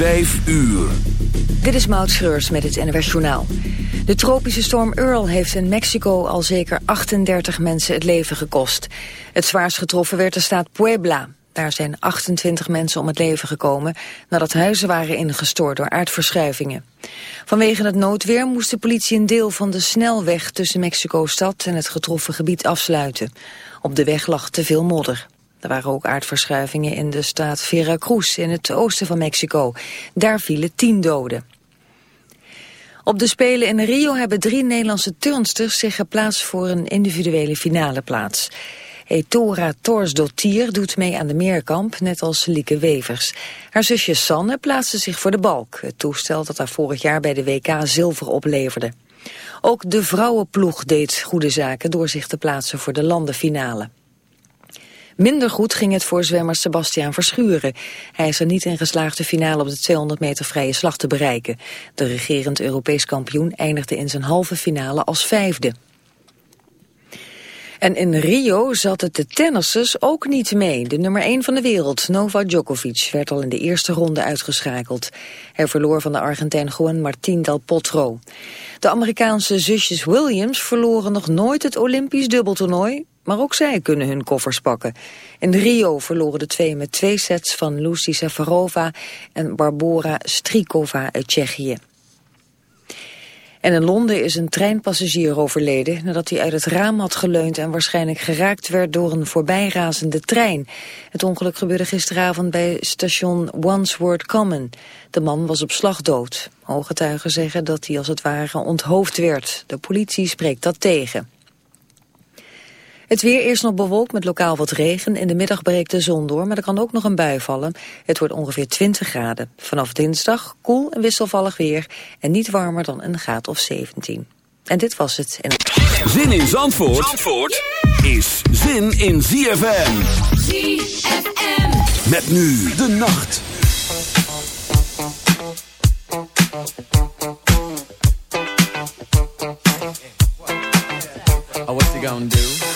5 uur. Dit is Maud Schreurs met het NWS Journaal. De tropische storm Earl heeft in Mexico al zeker 38 mensen het leven gekost. Het zwaarst getroffen werd de staat Puebla. Daar zijn 28 mensen om het leven gekomen nadat huizen waren ingestort door aardverschuivingen. Vanwege het noodweer moest de politie een deel van de snelweg tussen Mexico-stad en het getroffen gebied afsluiten. Op de weg lag te veel modder. Er waren ook aardverschuivingen in de staat Veracruz in het oosten van Mexico. Daar vielen tien doden. Op de Spelen in Rio hebben drie Nederlandse turnsters zich geplaatst voor een individuele finale plaats. Etora Torsdottir doet mee aan de meerkamp, net als Lieke Wevers. Haar zusje Sanne plaatste zich voor de balk, het toestel dat haar vorig jaar bij de WK zilver opleverde. Ook de vrouwenploeg deed goede zaken door zich te plaatsen voor de landenfinale. Minder goed ging het voor zwemmer Sebastiaan Verschuren. Hij is er niet in geslaagd de finale op de 200 meter vrije slag te bereiken. De regerend Europees kampioen eindigde in zijn halve finale als vijfde. En in Rio zat het de tennissers ook niet mee. De nummer 1 van de wereld, Novak Djokovic, werd al in de eerste ronde uitgeschakeld. Hij verloor van de Argentijn Juan Martín del Potro. De Amerikaanse zusjes Williams verloren nog nooit het Olympisch dubbeltoernooi, maar ook zij kunnen hun koffers pakken. In Rio verloren de twee met twee sets van Lucy Safarova en Barbora Strikova uit Tsjechië. En in Londen is een treinpassagier overleden nadat hij uit het raam had geleund en waarschijnlijk geraakt werd door een voorbijrazende trein. Het ongeluk gebeurde gisteravond bij station Wandsworth Common. De man was op slag dood. Ooggetuigen zeggen dat hij als het ware onthoofd werd. De politie spreekt dat tegen. Het weer eerst nog bewolkt met lokaal wat regen. In de middag breekt de zon door, maar er kan ook nog een bui vallen. Het wordt ongeveer 20 graden. Vanaf dinsdag koel en wisselvallig weer. En niet warmer dan een graad of 17. En dit was het. Zin in Zandvoort, Zandvoort is zin in ZFM. ZFM. Met nu de nacht. Oh, what's he gonna do?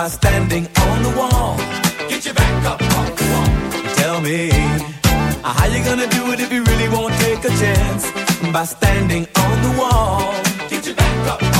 By standing on the wall, get your back up off the wall. Tell me, uh, how you gonna do it if you really won't take a chance? By standing on the wall, get your back up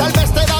Tal vez te da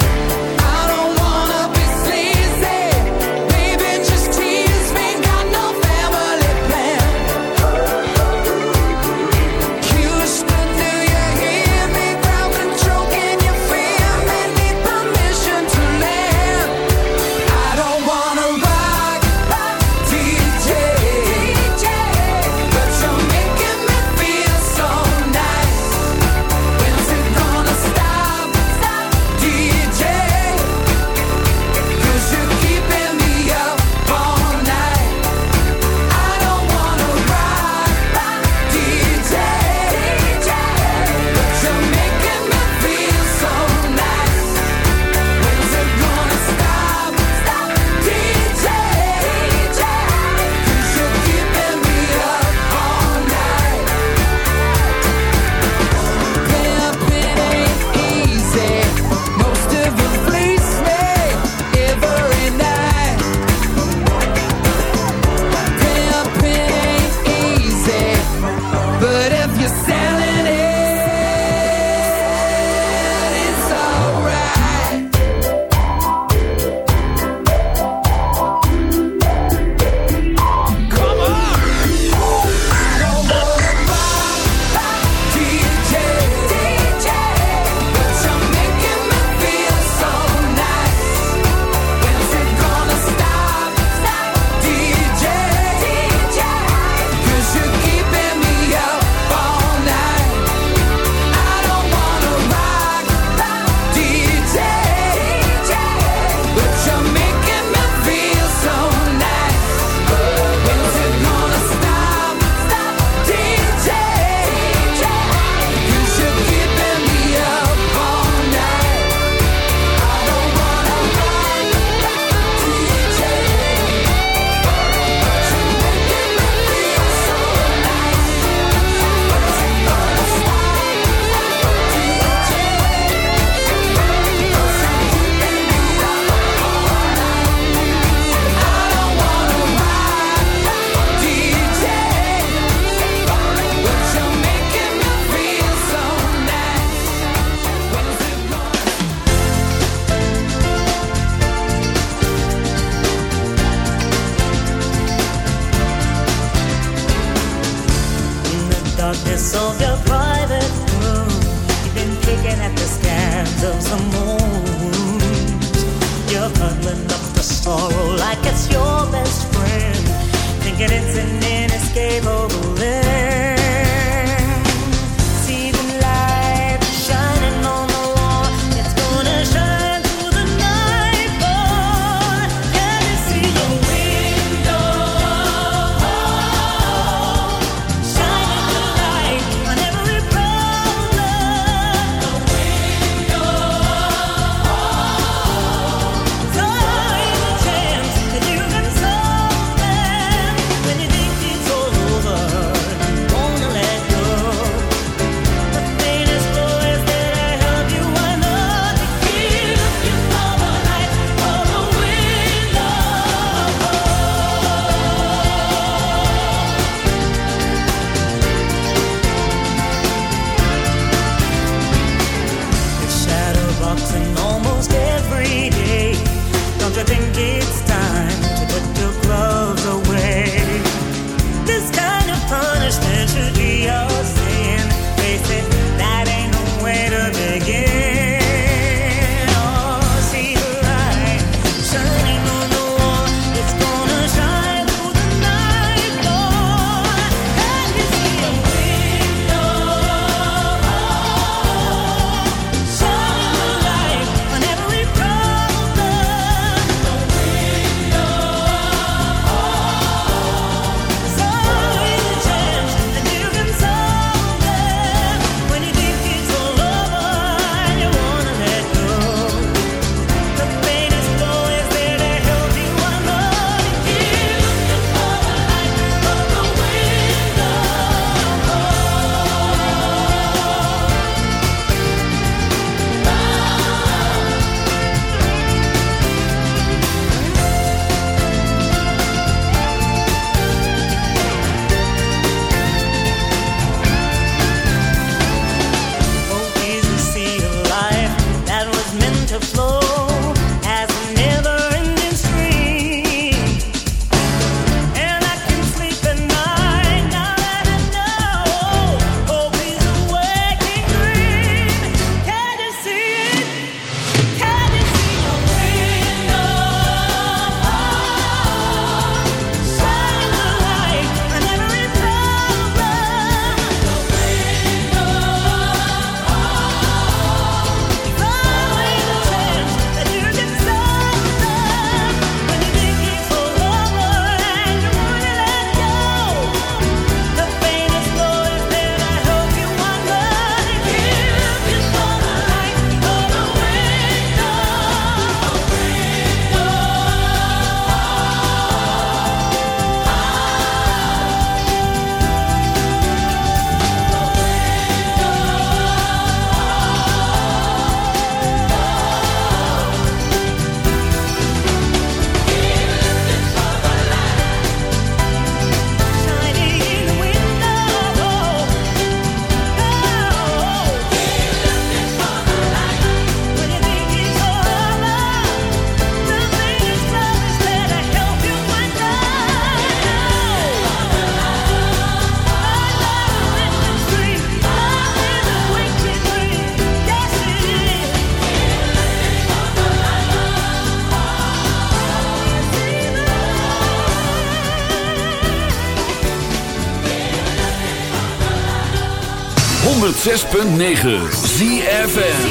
106.9 ZFM.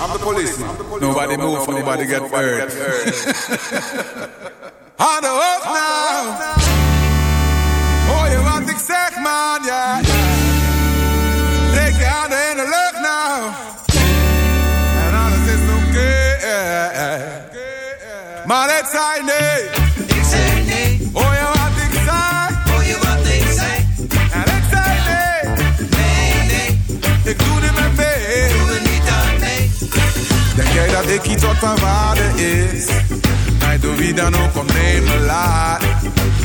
I'm the police. Nobody move, nobody get hurt. Hard up now. Oh, je wat ik zeg, man, ja. Steek je handen in de lucht nou. En alles is oké. Okay. Maar het zijn nee. jij dat ik iets wat van waarde is? Hij doet wie dan ook komt me laat.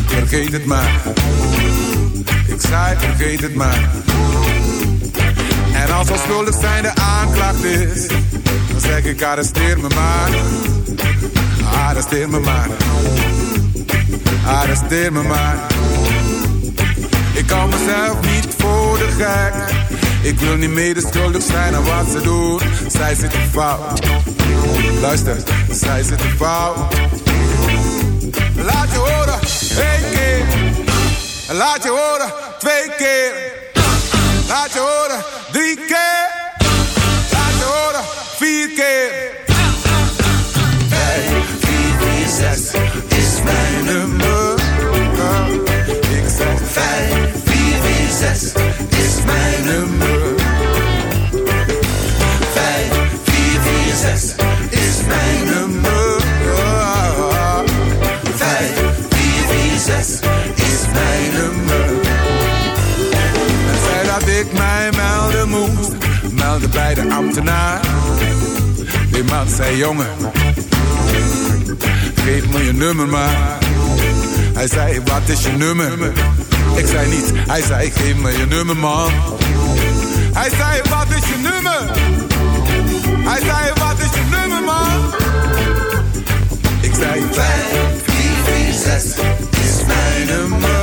Vergeet het maar. Ik zei vergeet het maar. En als al schuldig zijn de aanklacht is, dan zeg ik arresteer me maar. Arresteer me maar. Arresteer me maar. Ik kan mezelf niet voor de gek ik wil niet medeschuldig zijn aan wat ze doen. Zij zit in fout. Luister, zij zit in fout. Laat je horen, één keer. Laat je horen, twee keer. Laat je horen, drie keer. Laat je horen, vier keer. Vijf, vier, vier, zes zes is mijn nummer. Vijf, vier, vier, zes is mijn nummer. Vijf, vier, vier, zes is mijn nummer. En zei dat ik mij melden moest, meldde bij de ambtenaar. Die man zei jongen, geef me je nummer maar. Hij zei wat is je nummer? Ik zei niet, hij zei geef me je nummer man. Hij zei wat is je nummer? Hij zei wat is je nummer man? Ik zei 5, 4, 4, 6 is mijn nummer.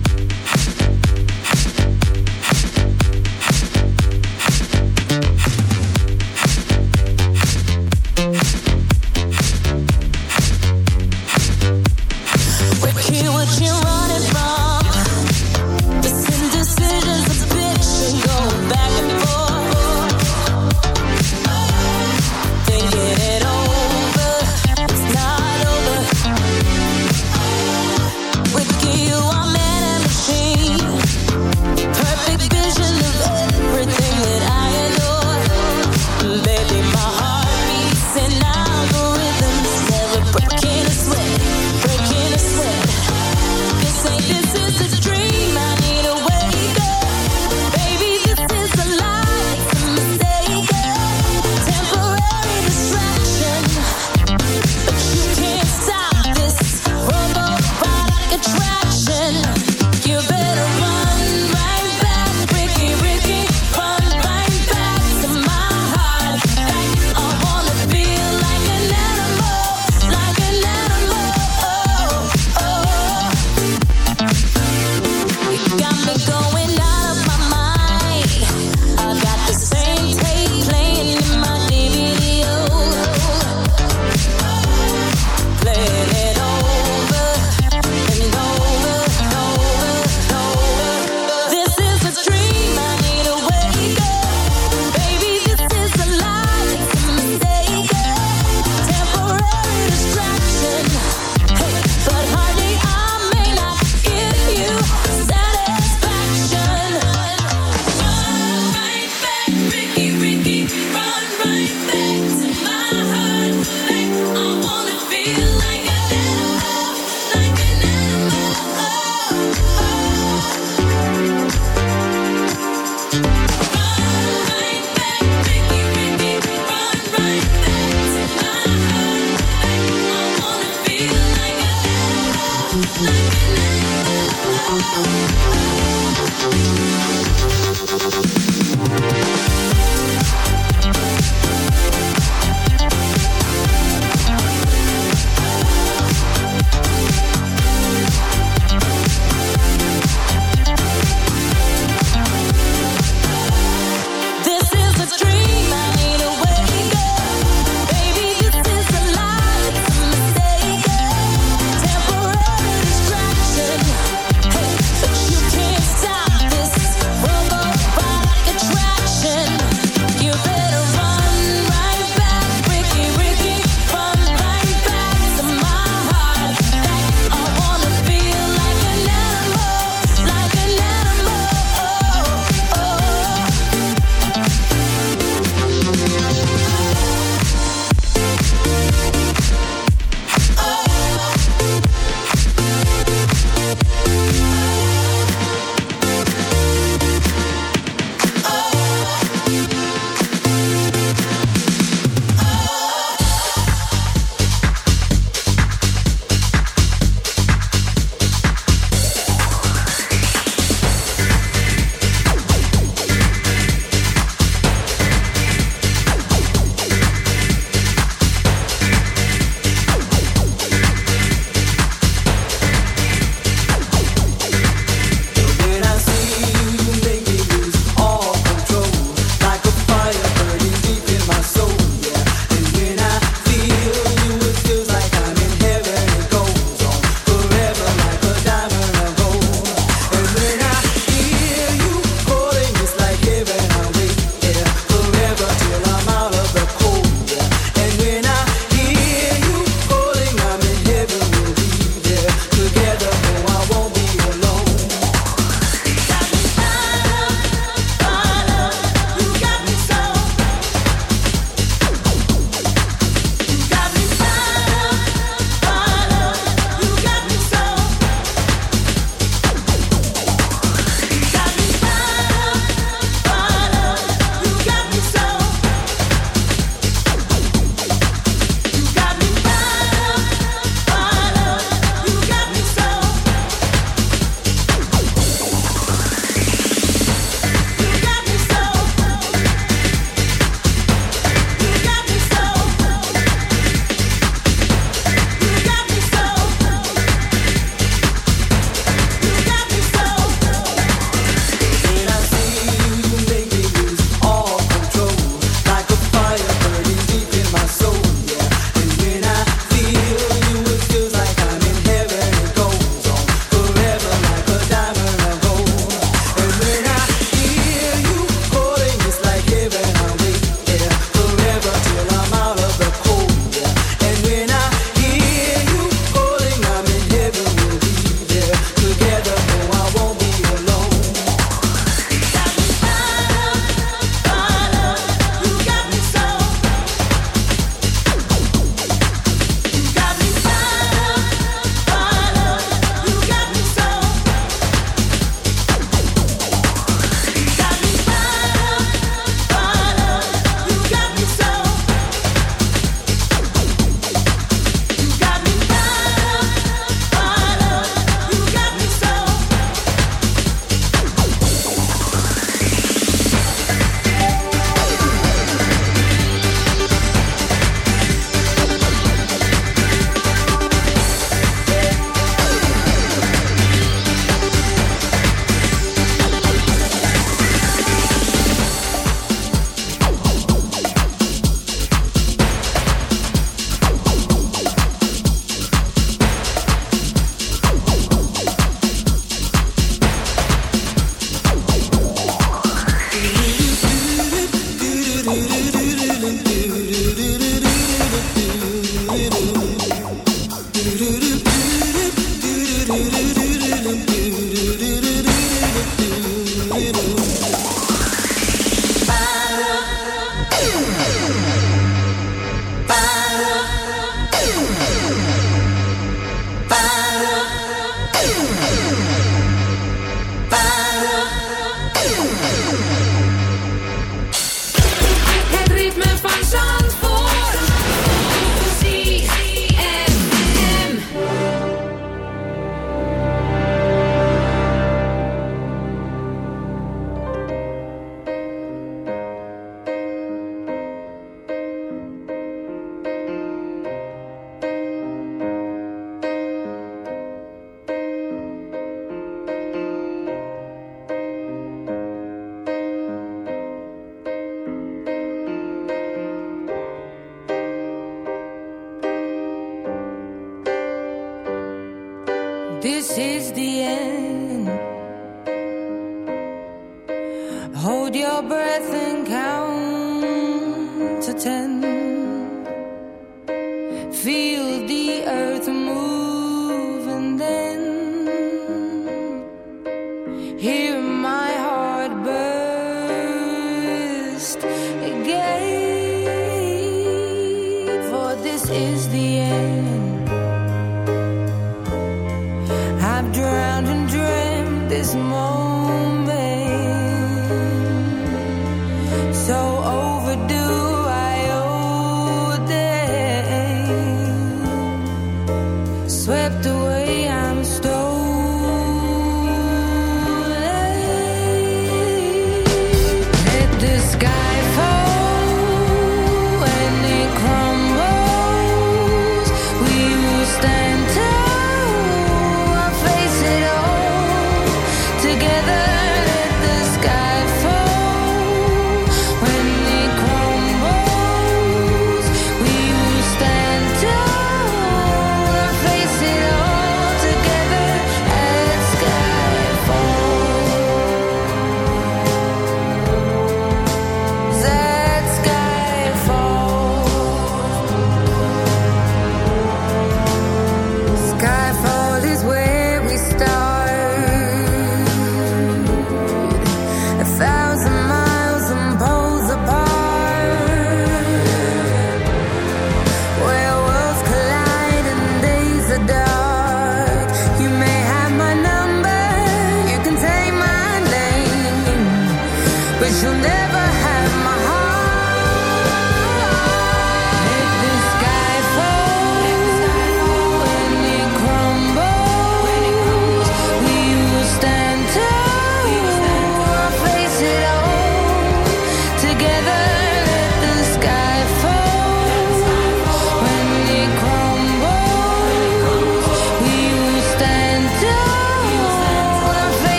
small